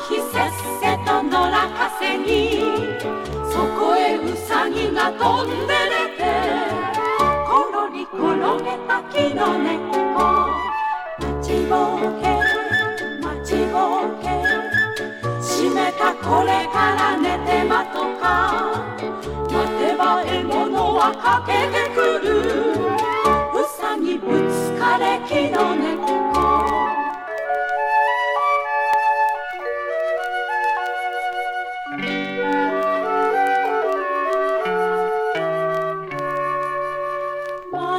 せっせと野良せにそこへうさぎが飛んで出てころり転げた木の根っこ待ちぼうけ待ちぼうけ閉めたこれから寝てまとか待てば獲物はかけてくる。うさぎぶつかれ木の根っこ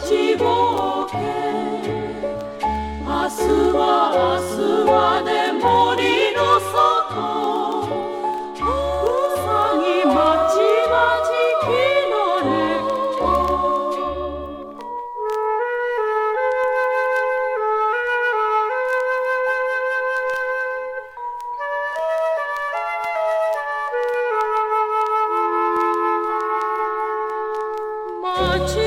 ちぼけ明日は明日はで森の外うさぎまちまち木の根っ